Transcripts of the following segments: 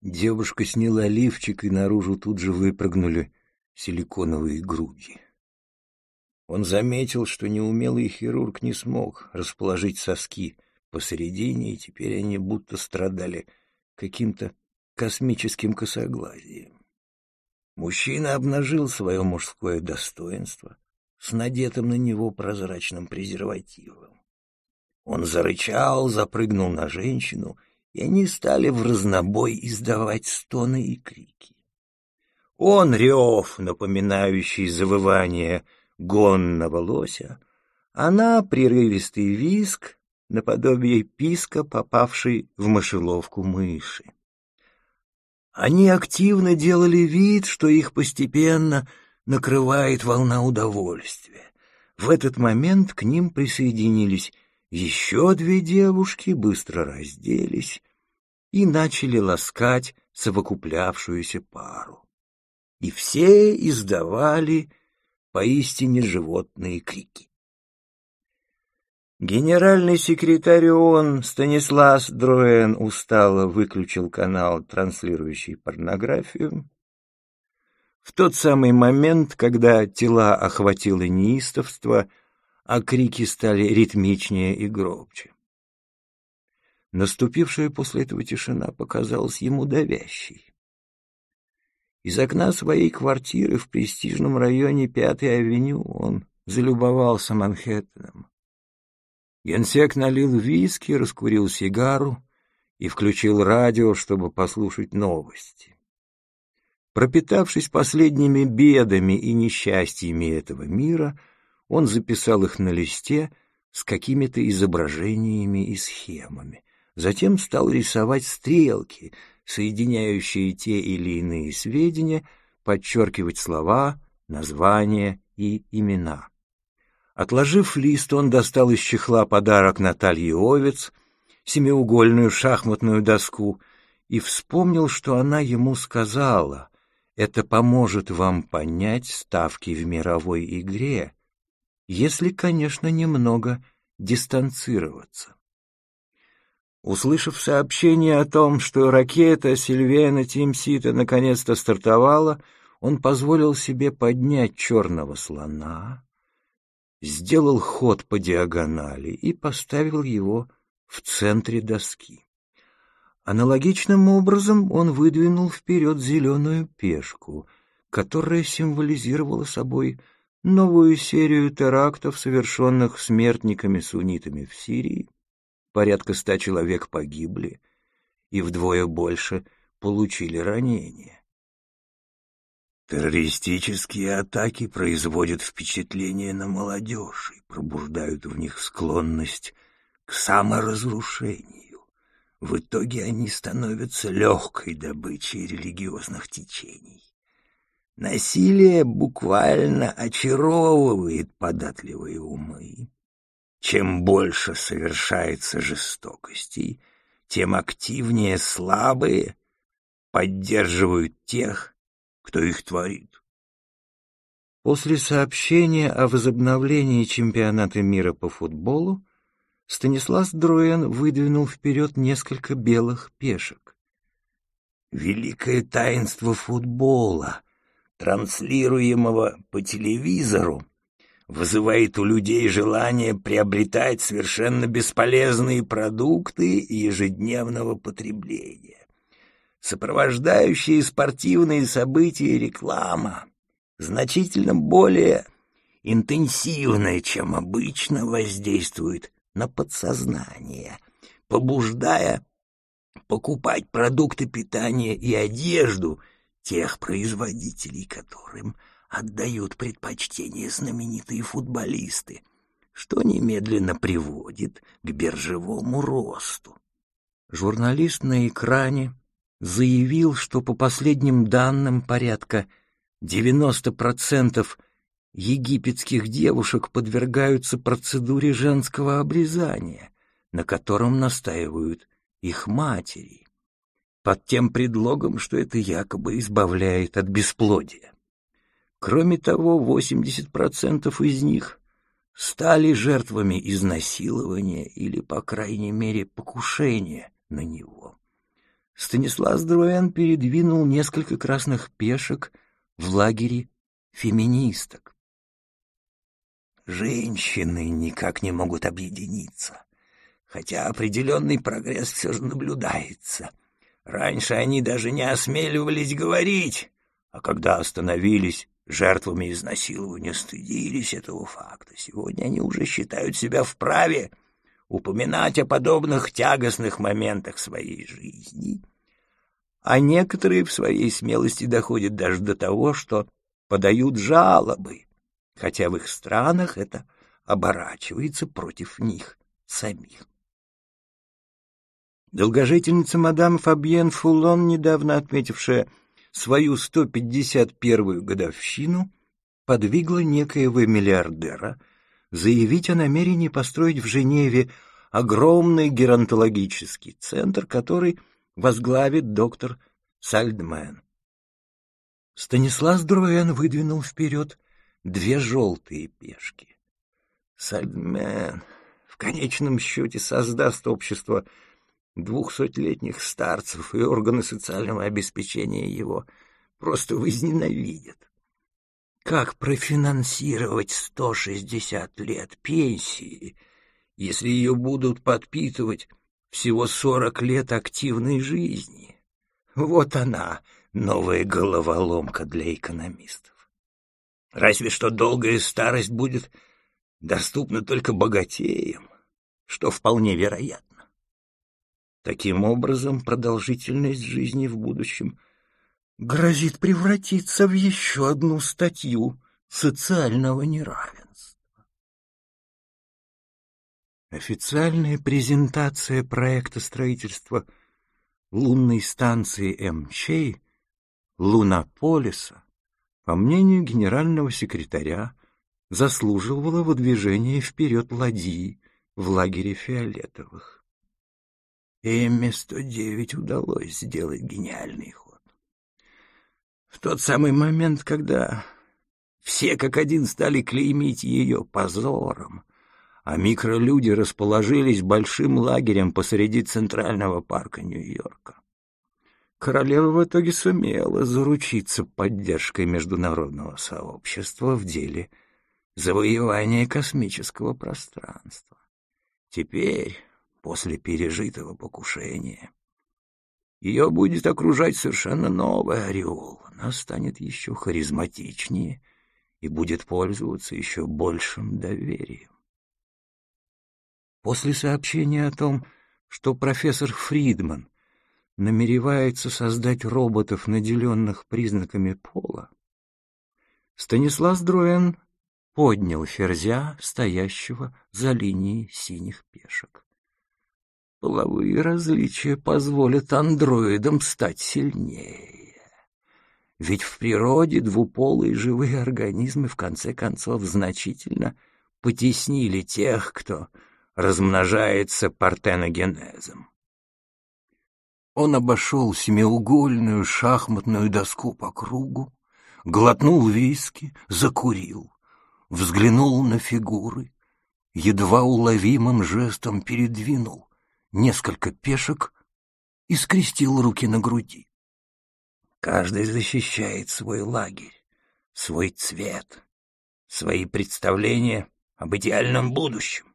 Девушка сняла лифчик, и наружу тут же выпрыгнули силиконовые груди. Он заметил, что неумелый хирург не смог расположить соски посередине, и теперь они будто страдали каким-то космическим косоглазием. Мужчина обнажил свое мужское достоинство с надетым на него прозрачным презервативом. Он зарычал, запрыгнул на женщину, и они стали в разнобой издавать стоны и крики. Он рев, напоминающий завывание гонного лося, она прерывистый виск, наподобие писка, попавший в мышеловку мыши. Они активно делали вид, что их постепенно накрывает волна удовольствия. В этот момент к ним присоединились еще две девушки, быстро разделись и начали ласкать совокуплявшуюся пару. И все издавали поистине животные крики. Генеральный секретарь ООН Станислав Дроен устало выключил канал, транслирующий порнографию. В тот самый момент, когда тела охватило неистовство, а крики стали ритмичнее и громче. Наступившая после этого тишина показалась ему давящей. Из окна своей квартиры в престижном районе Пятой авеню он залюбовался Манхэттеном. Генсек налил виски, раскурил сигару и включил радио, чтобы послушать новости. Пропитавшись последними бедами и несчастьями этого мира, он записал их на листе с какими-то изображениями и схемами. Затем стал рисовать стрелки, соединяющие те или иные сведения, подчеркивать слова, названия и имена. Отложив лист, он достал из чехла подарок Наталье Овец, семиугольную шахматную доску, и вспомнил, что она ему сказала, это поможет вам понять ставки в мировой игре, если, конечно, немного дистанцироваться. Услышав сообщение о том, что ракета Сильвена Тимсита наконец-то стартовала, он позволил себе поднять черного слона, сделал ход по диагонали и поставил его в центре доски. Аналогичным образом он выдвинул вперед зеленую пешку, которая символизировала собой новую серию терактов, совершенных смертниками-суннитами в Сирии. Порядка ста человек погибли, и вдвое больше получили ранения. Террористические атаки производят впечатление на молодежь и пробуждают в них склонность к саморазрушению. В итоге они становятся легкой добычей религиозных течений. Насилие буквально очаровывает податливые умы. Чем больше совершается жестокостей, тем активнее слабые поддерживают тех, кто их творит. После сообщения о возобновлении чемпионата мира по футболу Станислав Дроен выдвинул вперед несколько белых пешек. Великое таинство футбола, транслируемого по телевизору, вызывает у людей желание приобретать совершенно бесполезные продукты ежедневного потребления. Сопровождающие спортивные события реклама, значительно более интенсивная, чем обычно, воздействует на подсознание, побуждая покупать продукты питания и одежду тех производителей, которым отдают предпочтение знаменитые футболисты, что немедленно приводит к биржевому росту. Журналист на экране заявил, что по последним данным порядка 90% египетских девушек подвергаются процедуре женского обрезания, на котором настаивают их матери, под тем предлогом, что это якобы избавляет от бесплодия. Кроме того, 80% из них стали жертвами изнасилования или, по крайней мере, покушения на него. Станислав Друэн передвинул несколько красных пешек в лагере феминисток. Женщины никак не могут объединиться, хотя определенный прогресс все же наблюдается. Раньше они даже не осмеливались говорить, а когда остановились жертвами изнасилования, стыдились этого факта. Сегодня они уже считают себя вправе упоминать о подобных тягостных моментах своей жизни. А некоторые в своей смелости доходят даже до того, что подают жалобы, хотя в их странах это оборачивается против них самих. Долгожительница мадам Фабьен Фулон, недавно отметившая свою 151-ю годовщину, подвигла некоего миллиардера заявить о намерении построить в Женеве огромный геронтологический центр, который возглавит доктор Сальдмен. Станислав Друэн выдвинул вперед две желтые пешки. Сальдмен в конечном счете создаст общество двухсотлетних старцев и органы социального обеспечения его просто возненавидят. Как профинансировать 160 лет пенсии, если ее будут подпитывать всего 40 лет активной жизни? Вот она, новая головоломка для экономистов. Разве что долгая старость будет доступна только богатеям, что вполне вероятно. Таким образом, продолжительность жизни в будущем грозит превратиться в еще одну статью социального неравенства. Официальная презентация проекта строительства лунной станции МЧ Лунополиса, по мнению генерального секретаря, заслуживала выдвижения вперед ладьи в лагере фиолетовых. Эмме-109 удалось сделать гениальный ход. В тот самый момент, когда все как один стали клеймить ее позором, а микролюди расположились большим лагерем посреди центрального парка Нью-Йорка. Королева в итоге сумела заручиться поддержкой международного сообщества в деле завоевания космического пространства. Теперь после пережитого покушения. Ее будет окружать совершенно новый ореол. Она станет еще харизматичнее и будет пользоваться еще большим доверием. После сообщения о том, что профессор Фридман намеревается создать роботов, наделенных признаками пола, Станислав Дроен поднял ферзя, стоящего за линией синих пешек. Половые различия позволят андроидам стать сильнее. Ведь в природе двуполые живые организмы в конце концов значительно потеснили тех, кто размножается партеногенезом. Он обошел семиугольную шахматную доску по кругу, глотнул виски, закурил, взглянул на фигуры, едва уловимым жестом передвинул несколько пешек и скрестил руки на груди. Каждый защищает свой лагерь, свой цвет, свои представления об идеальном будущем,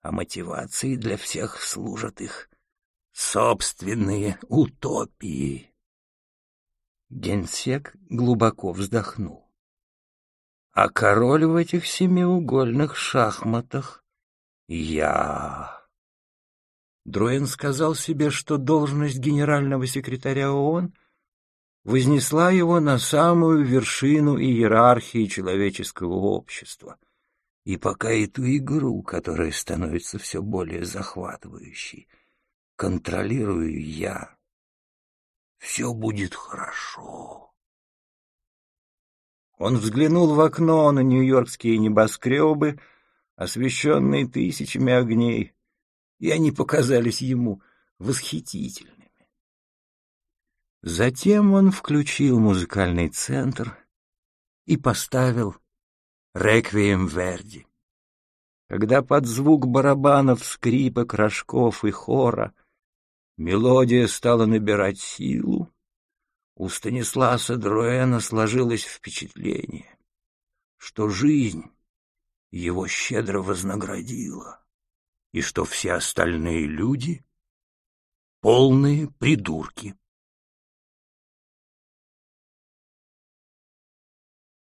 а мотивацией для всех служат их собственные утопии. Генсек глубоко вздохнул. А король в этих семиугольных шахматах — я. Друэн сказал себе, что должность генерального секретаря ООН вознесла его на самую вершину иерархии человеческого общества. И пока эту игру, которая становится все более захватывающей, контролирую я, все будет хорошо. Он взглянул в окно на нью-йоркские небоскребы, освещенные тысячами огней, и они показались ему восхитительными. Затем он включил музыкальный центр и поставил «Реквием Верди». Когда под звук барабанов, скрипок, рожков и хора Мелодия стала набирать силу. У Станисласа Друэна сложилось впечатление, что жизнь его щедро вознаградила, и что все остальные люди — полные придурки.